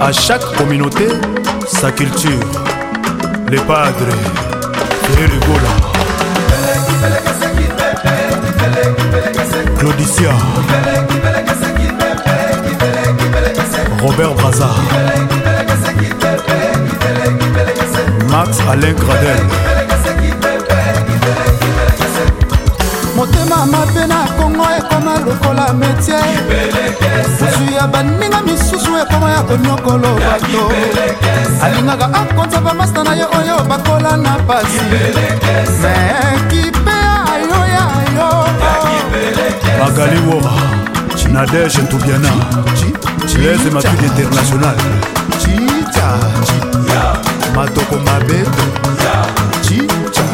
À chaque communauté, sa culture. Les padres, Ferrigola, Claudicia, Robert Brazard, Max Alain Gradel. motema lokola metie busu ya baninga misusu ekoma ya konyokolo bato alingaka akonza bamasta na ye oyo bakola na pasi mekipe ayo ya yo magali woma chinadege ntubiana lese matrik international chicha matoko mabeto chicha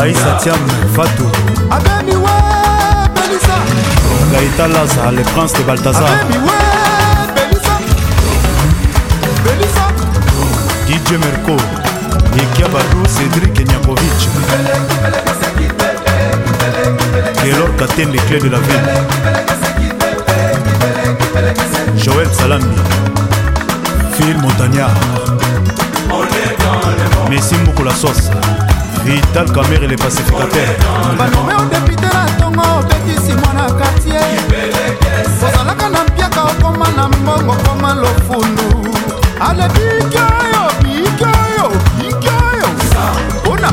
aisatiam fatu abemiwa Margarita Laza, les prince de Balthazar. Ah, DJ Merco, Nikia Badou, Cédric Nyakovic. qui Katen, les clés de la ville. Joël Salami, Phil Montagnard. Messi Moukou la sauce. Vital Kamer et les pacificateurs. Bah,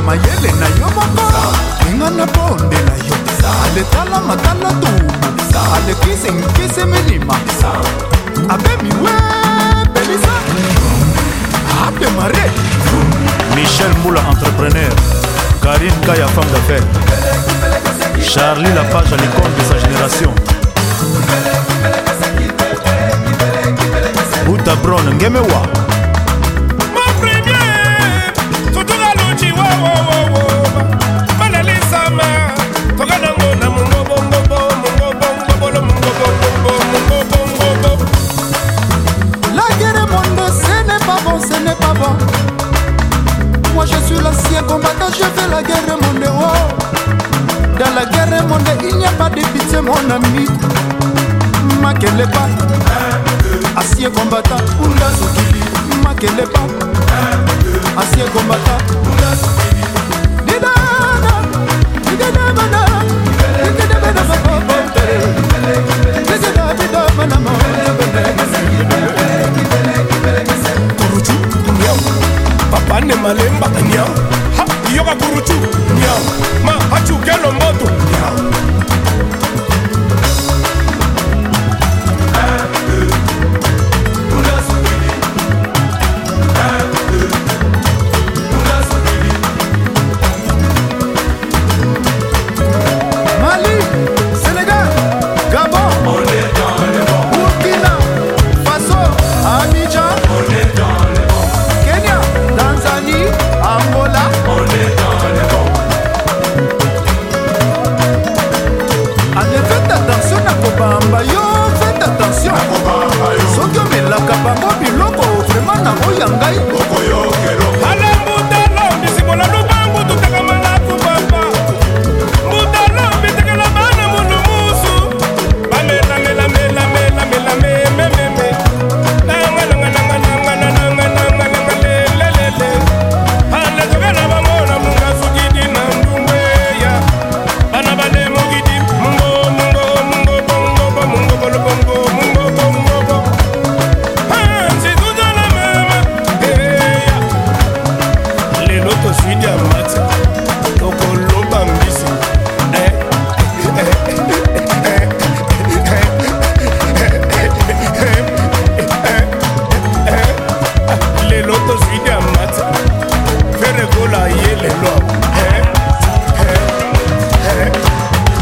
mayele na yo moko linga na bonde na yo aletala matala tumu alekisi nkisi milima abemiwe pelisa abdemare michel mbula entrepreneur karine kaya femme d'affaires charlie lapage à l'icône de sa génération buta bron ngemewa moi je suis l'acier combattant, je fais la guerre mondiale. Oh. Dans la guerre mondiale, il n'y a pas de pitié, mon ami. est pas, ancien combattant, Oula Sokili. est pas, ancien combattant, Oula bon. fridi ya mati tokoloba mbisi lelo tozwi de mati verekola ye lelo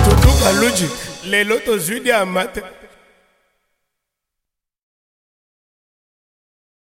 tutuka luji lelo tozwi de mati